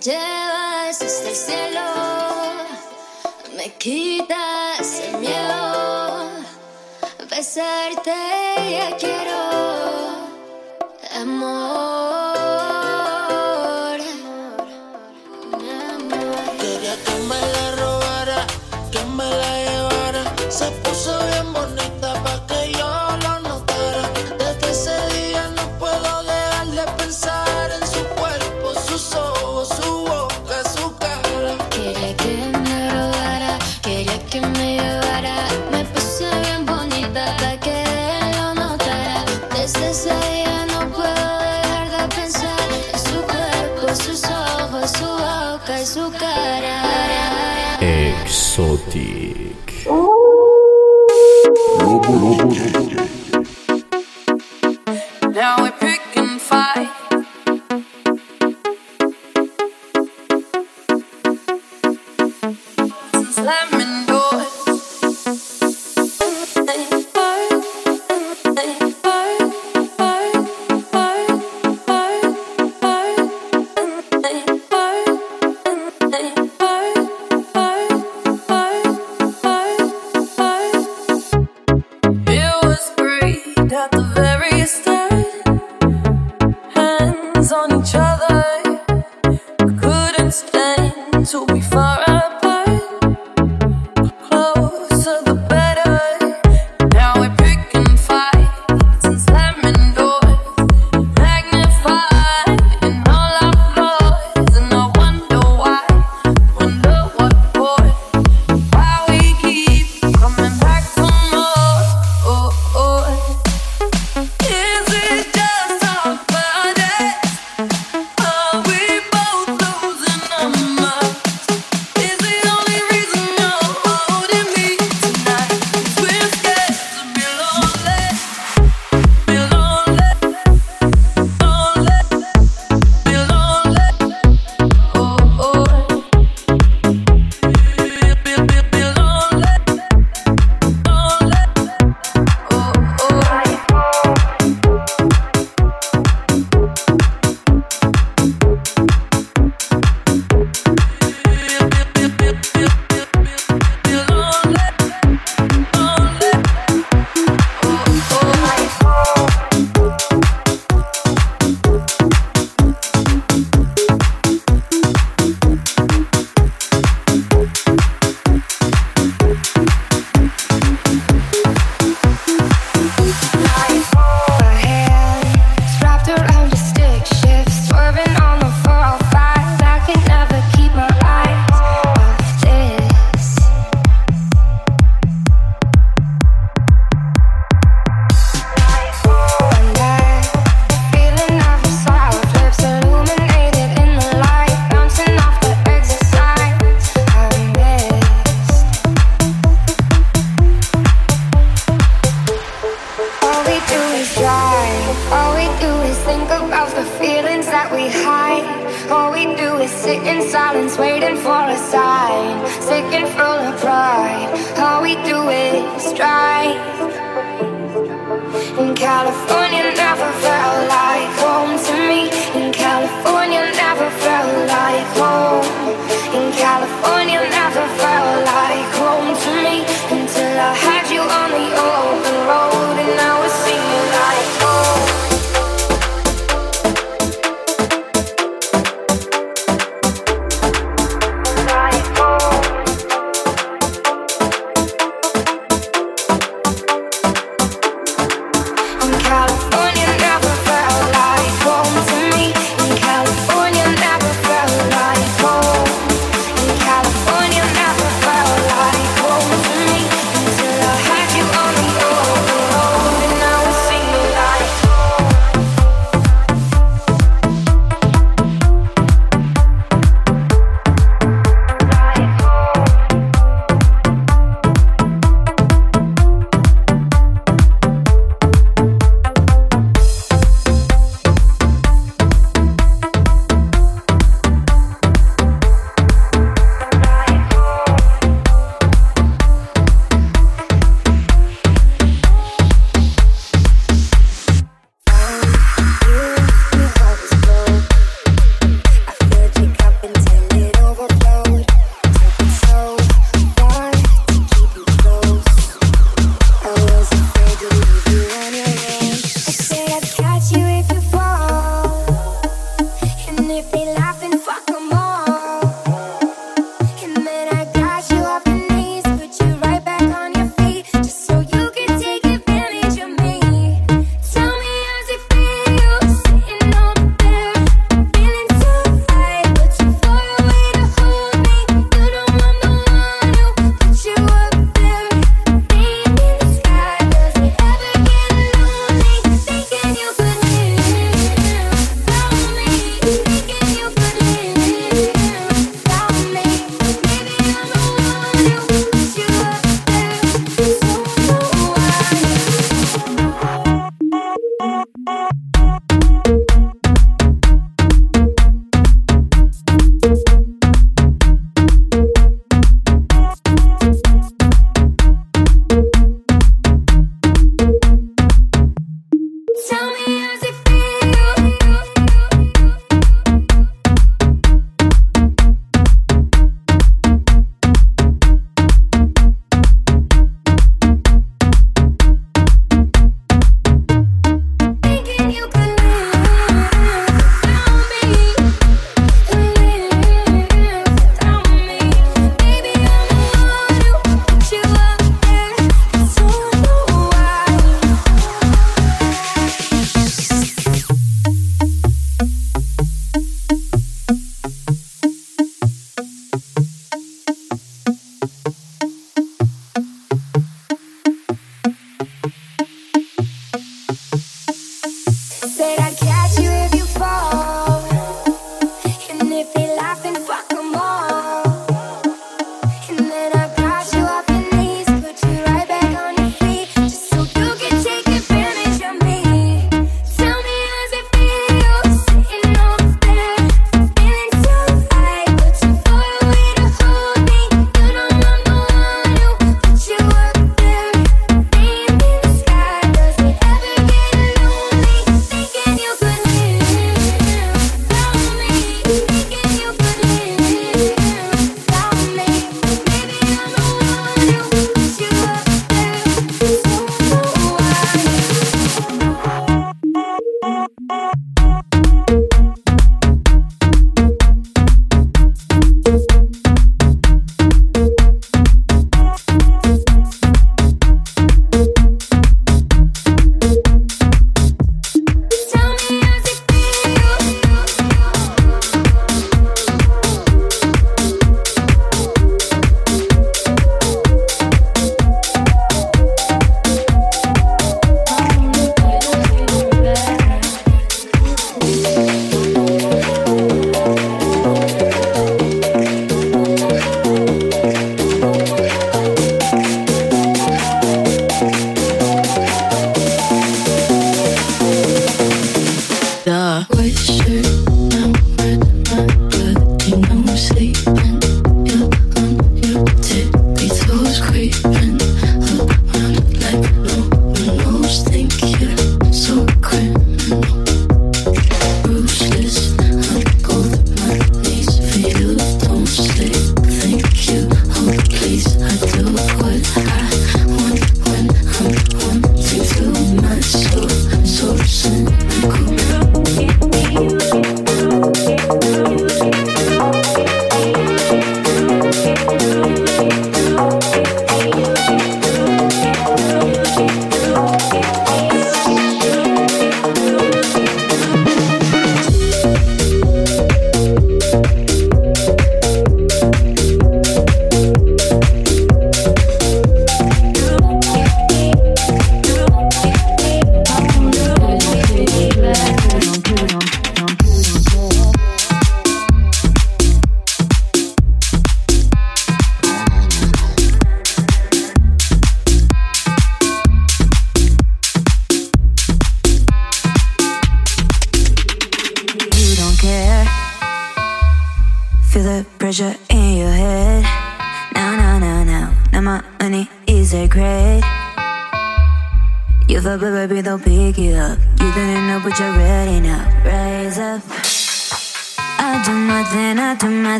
llevas hasta el cielo, me quitas el miedo, besarte y aquí. 到底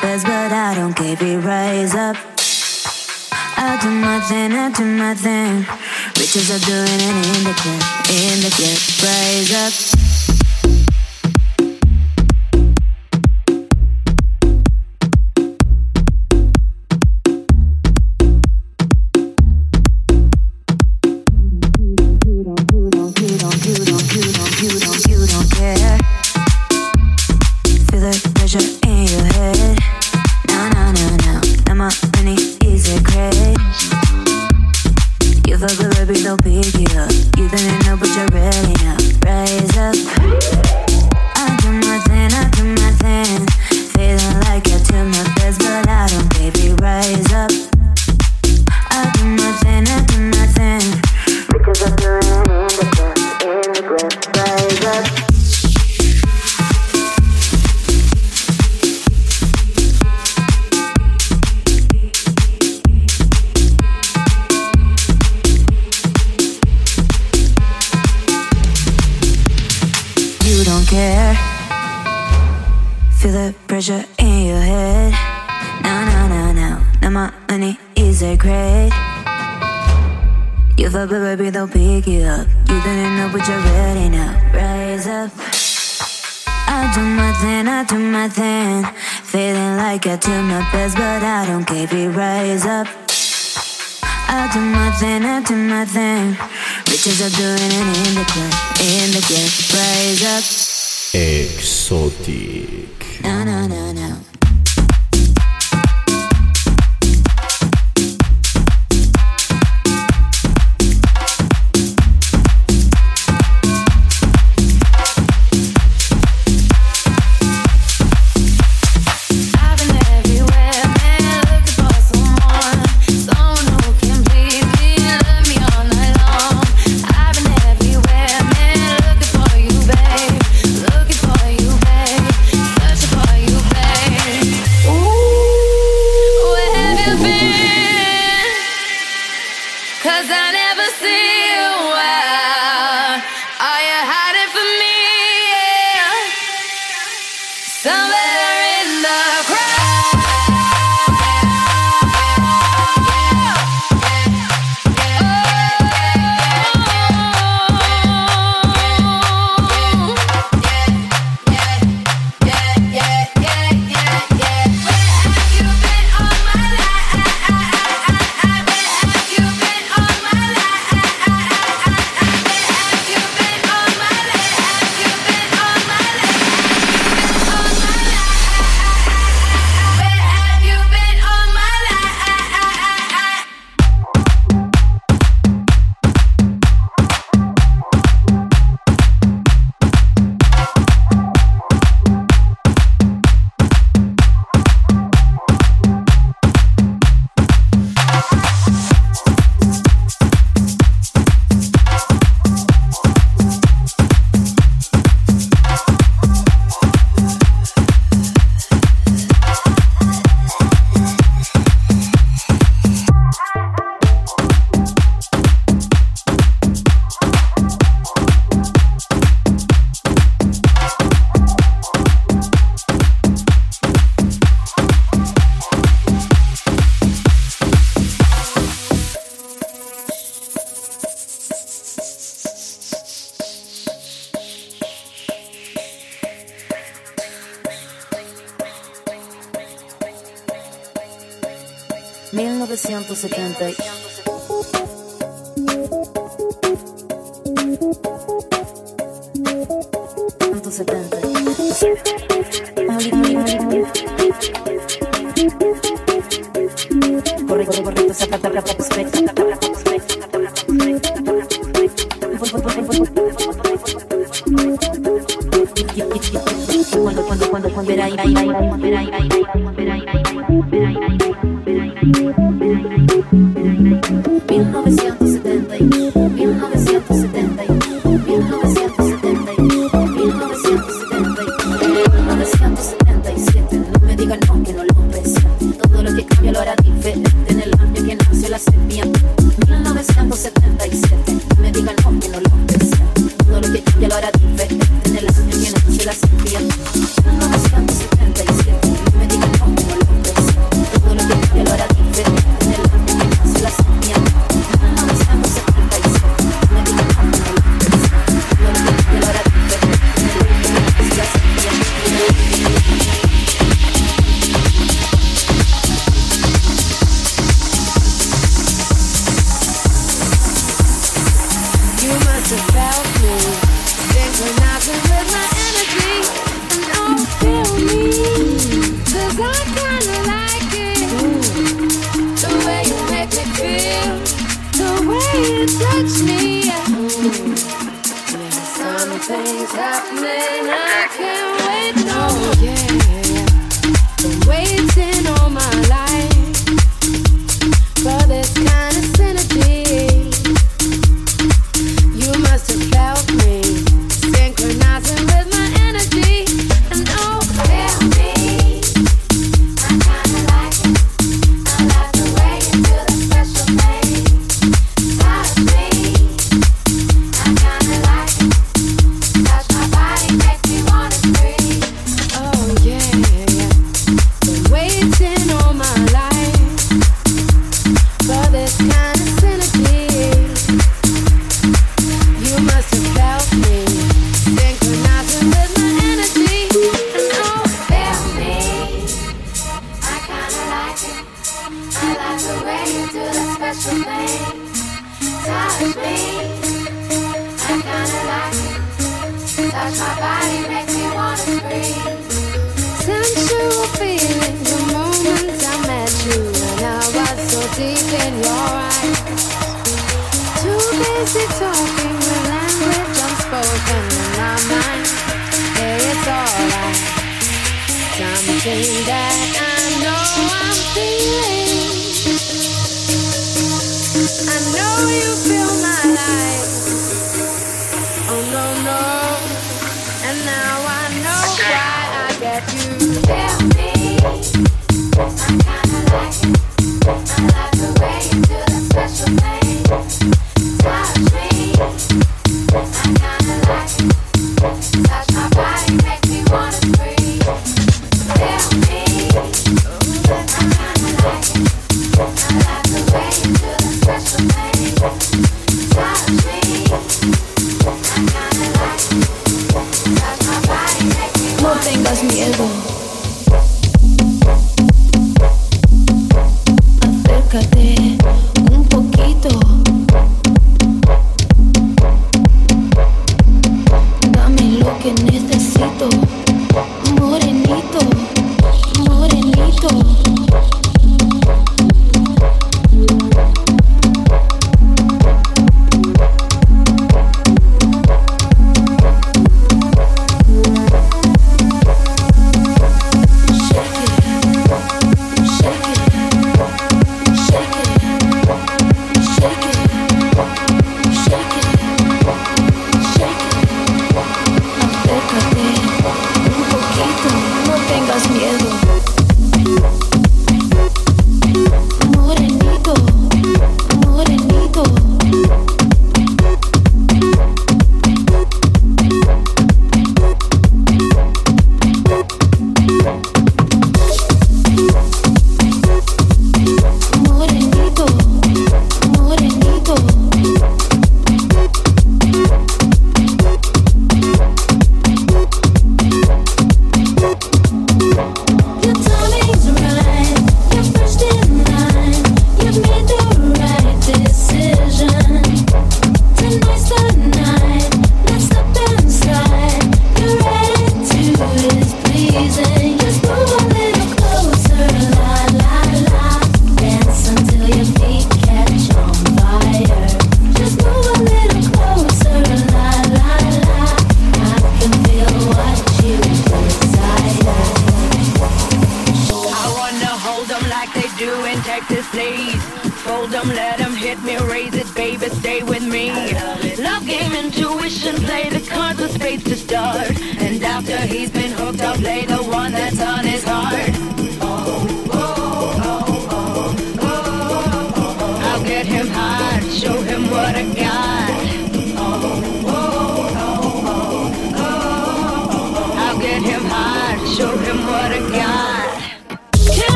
but I don't give it. Rise up. I do my thing, I do my thing. Riches are doing it in the club, in the club. Rise is a great? You thought, but baby, they'll pick you up. You didn't know, but you're ready now. Rise up. I do my thing, I do my thing. Feeling like I do my best, but I don't care. It rise up. I do my thing, I do my thing. Riches are doing it in the club, in the club. Rise up. Exotic. Na na na na. Mil novecientos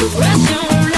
Russian roulette.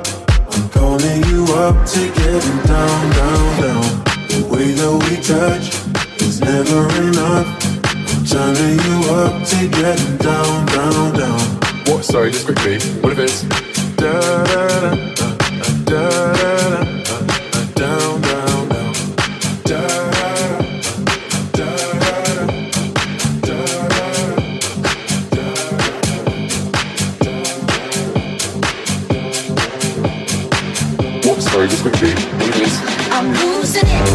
I'm calling you up to getting down, down, down. The way that we touch is never enough. I'm turning you up to getting down, down, down. What? Sorry, just quickly. What if it's da da da da da? da. frequency. I'm losing it.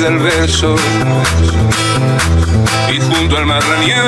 del verso y junto al marraniego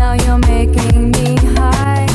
now you're making me high.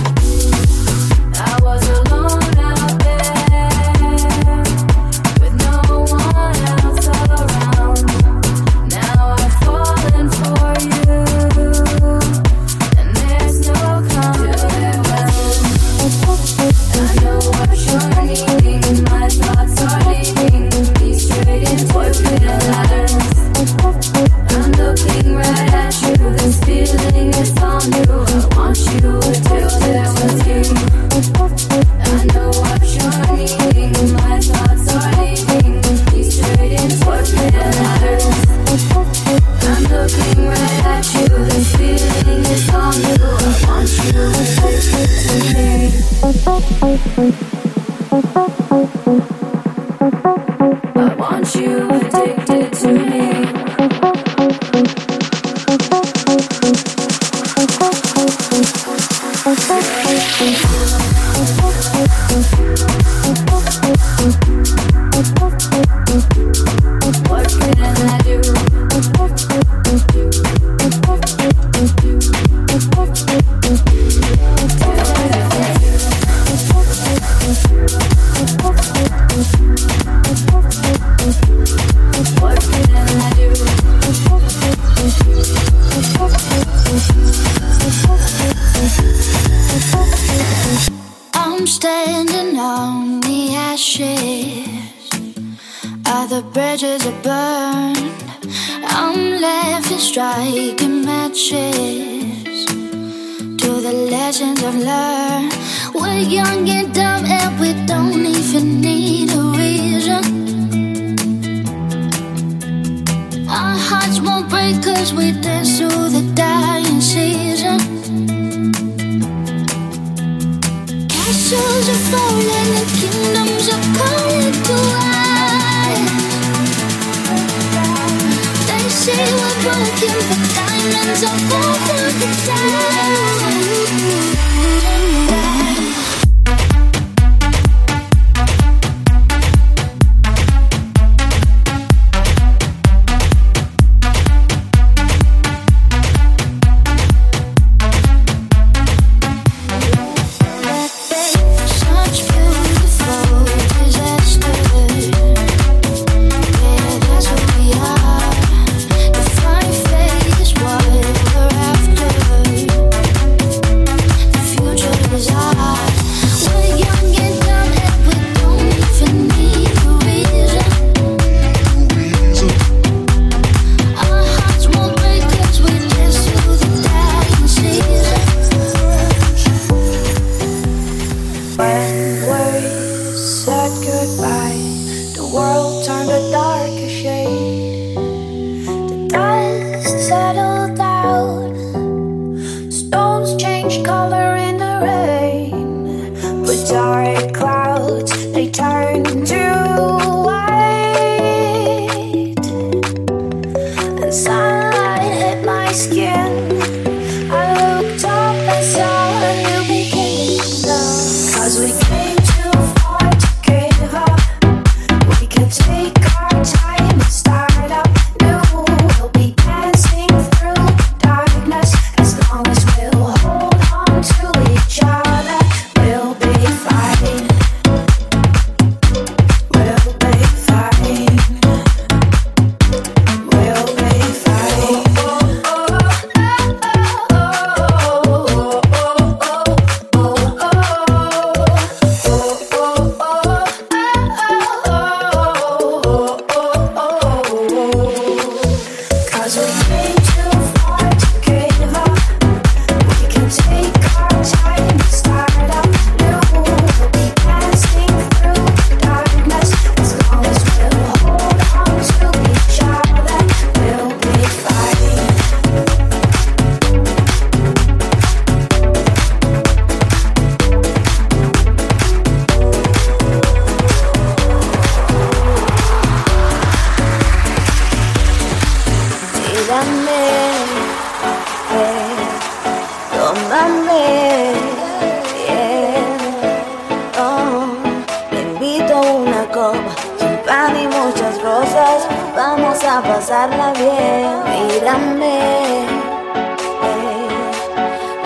Te invito una copa, su pan y muchas rosas, vamos a pasarla bien, mírame,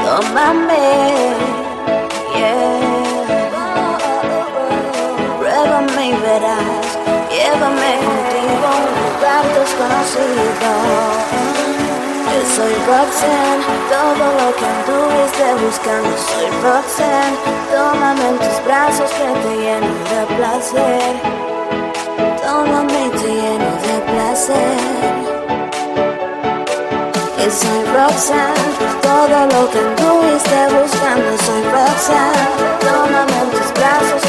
tómame, yeah, pruévame y verás, llévame con tus partes conocidos soy Roxanne, todo lo que anduviste buscando. Soy Roxanne, tómame en tus brazos que te lleno de placer, tómame te lleno de placer. Que soy Roxanne, todo lo que anduviste buscando. Soy Roxanne, tómame en tus brazos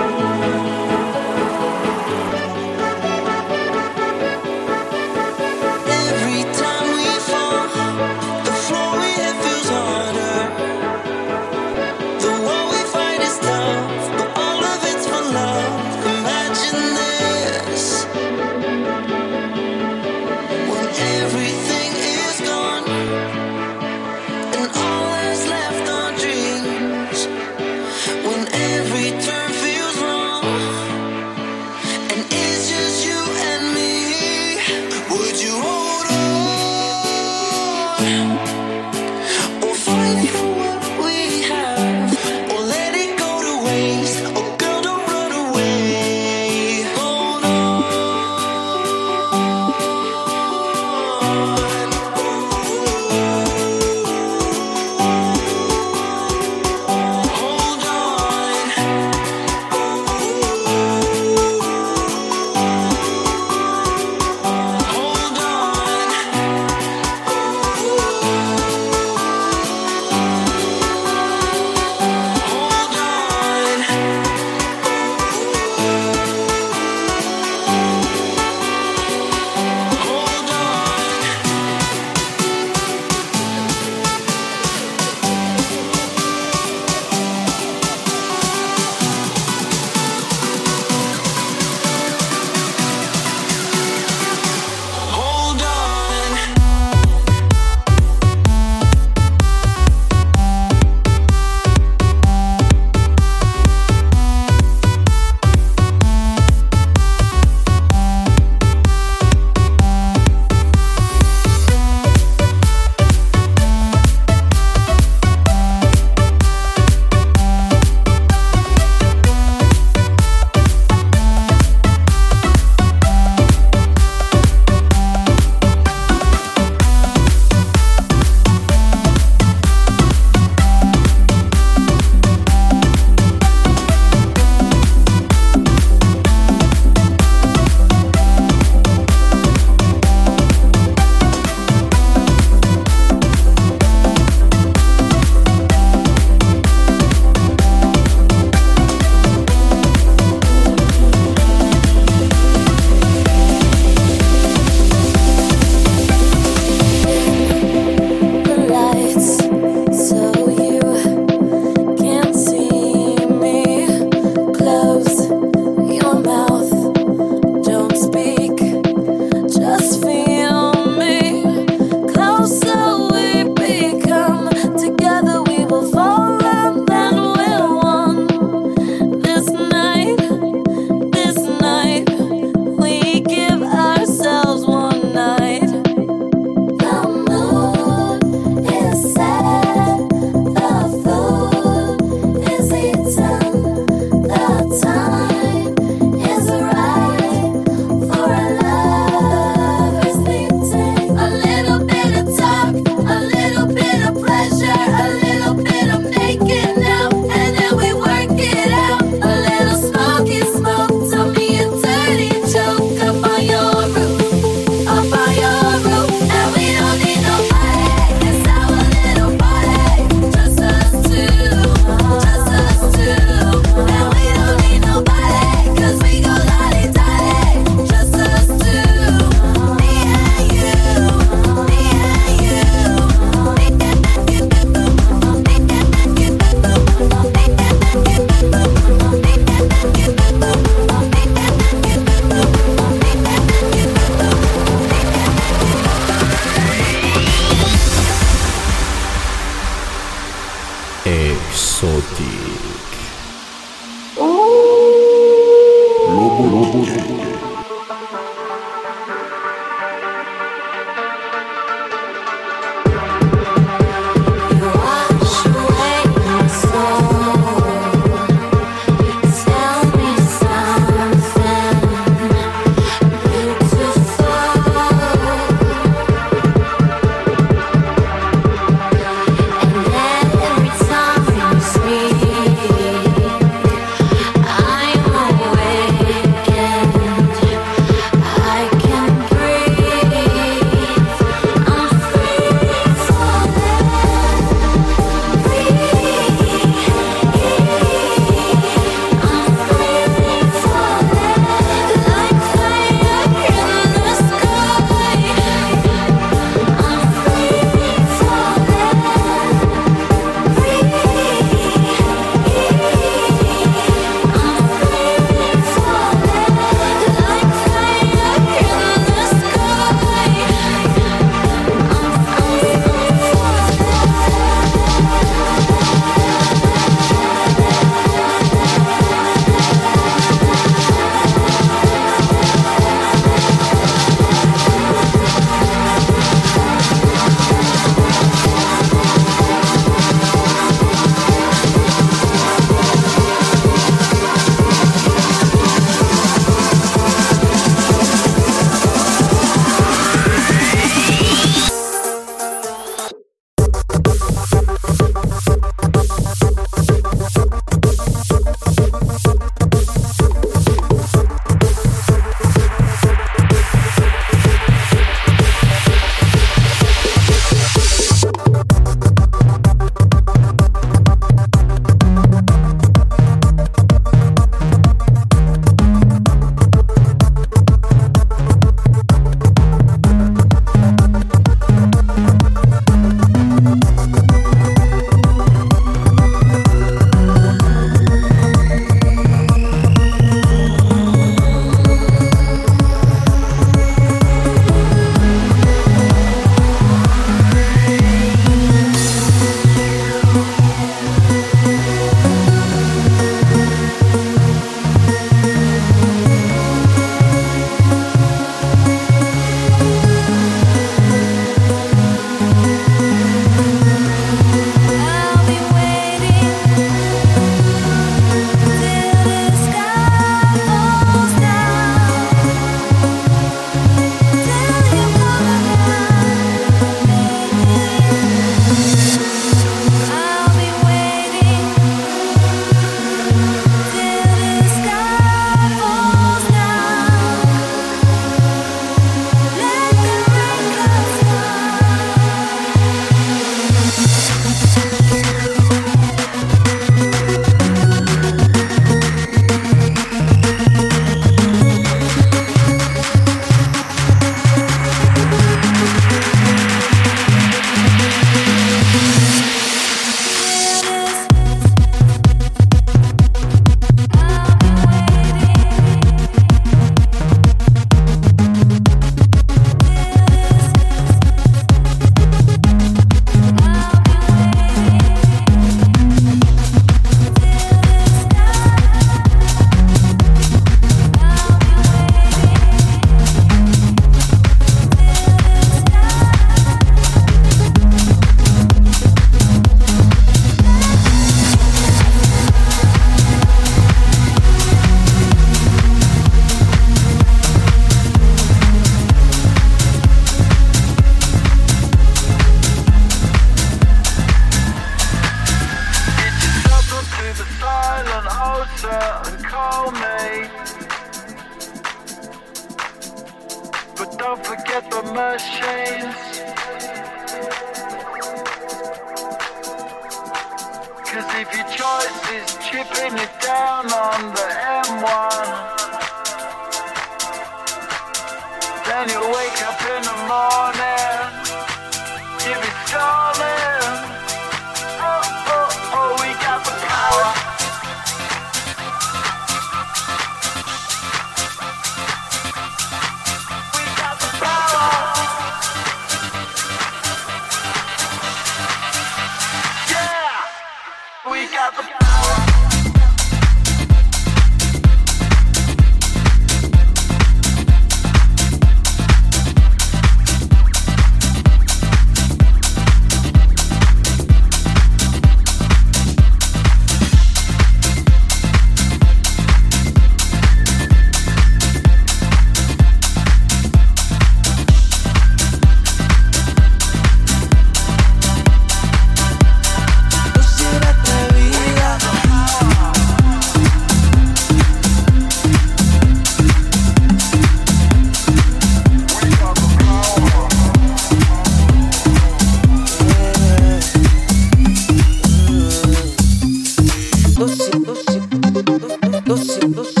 seducir.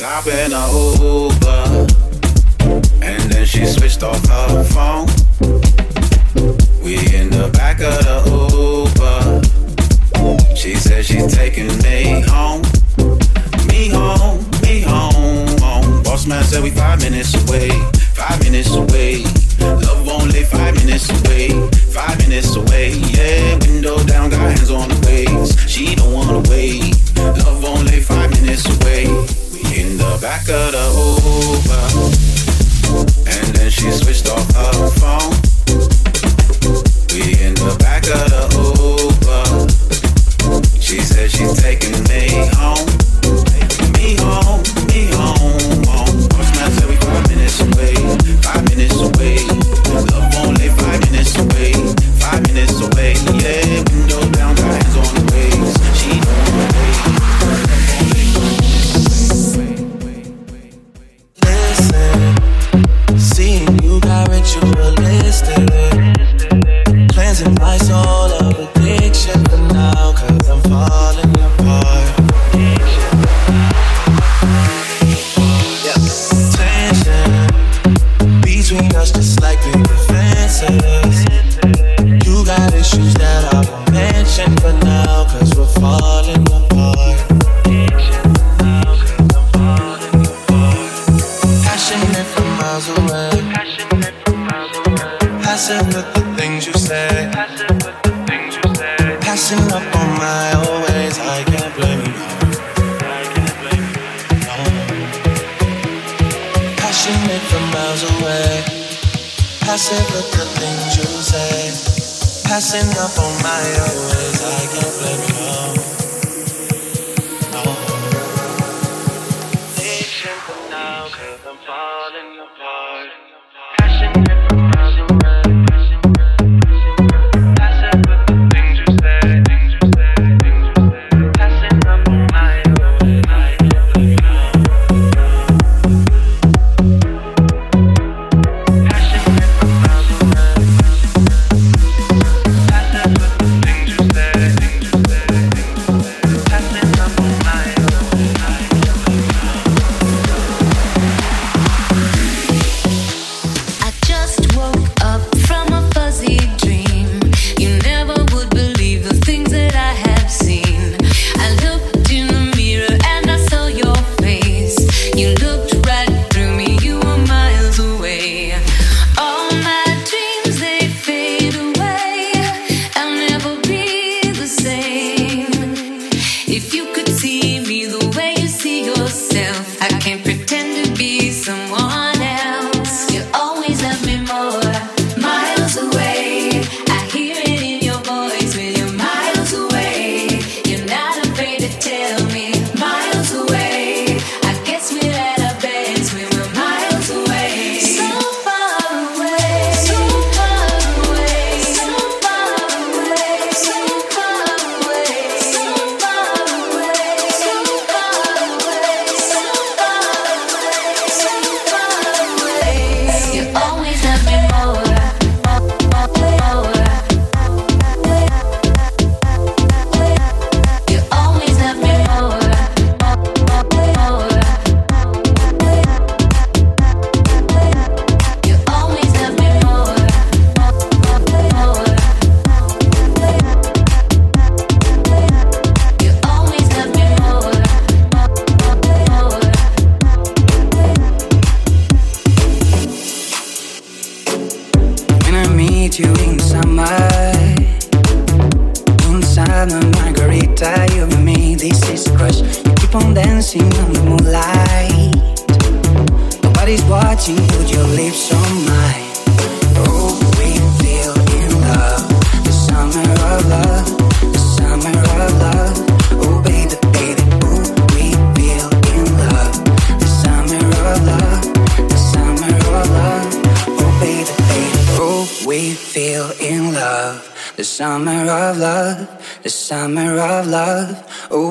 Let's hop in a Uber. And then she switched off her phone. We in the back of the Uber. She said she's taking me home. Me home, me home. home. Boss man said we five minutes away. Passing with the things you say. Passing up on my always, I can't blame you. Passionate from miles away. Passing with the things you say. Passing up on my always, I can't blame you.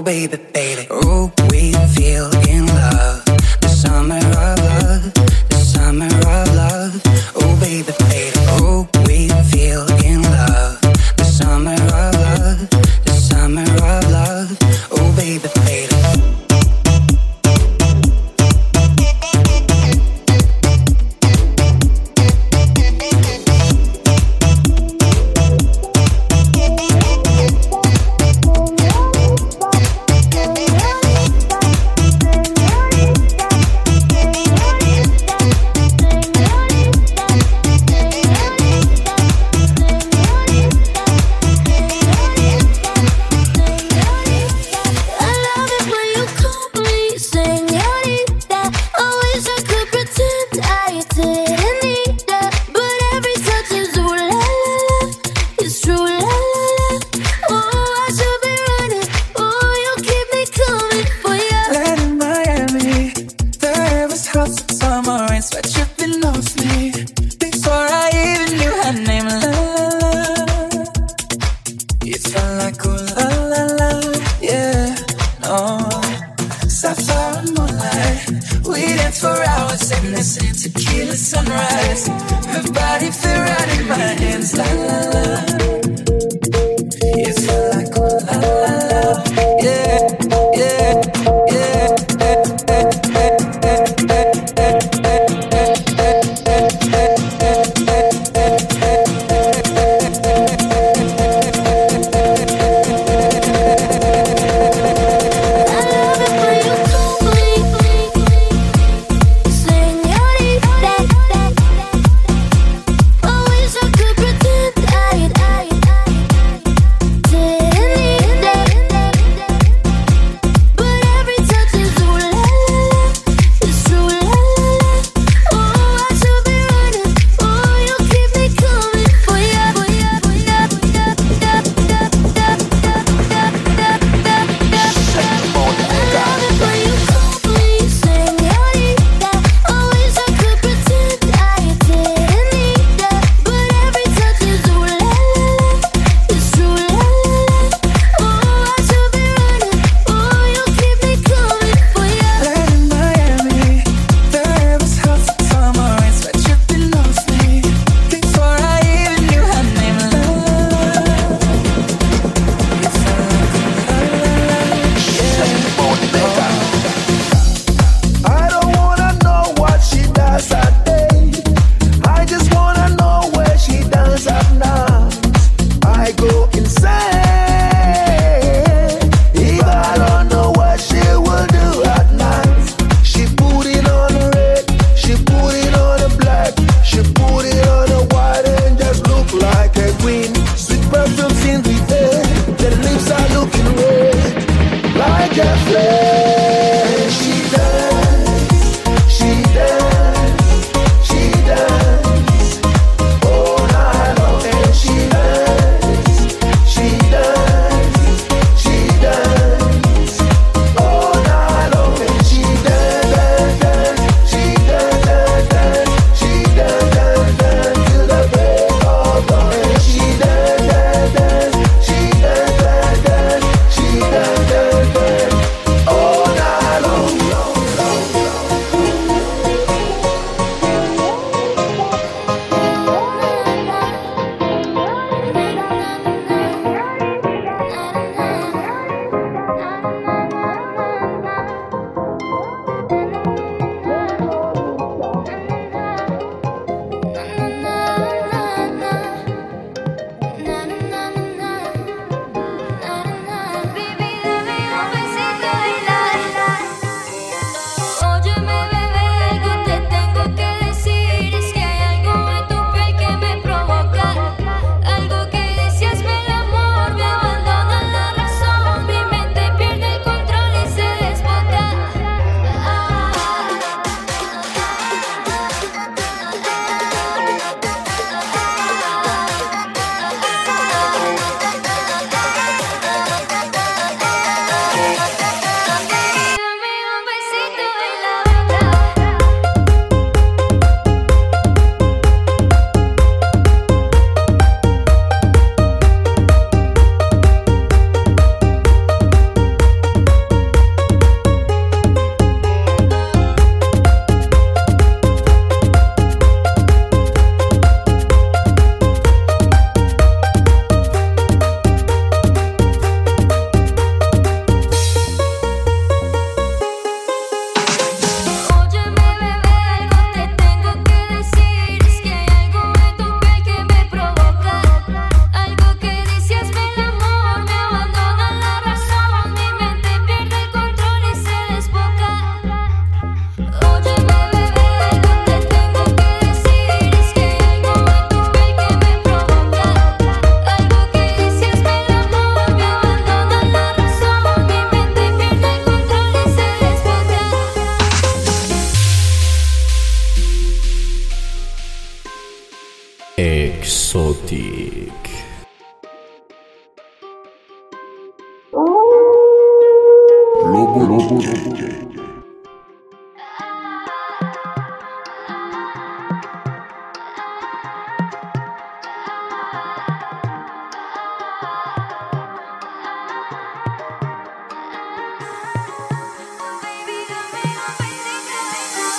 Baby, baby, oh,